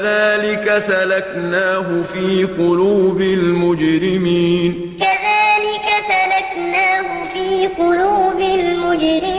كذلك سلكناه في قلوب المجرمين. كذلك سلكناه في قلوب المجرمين.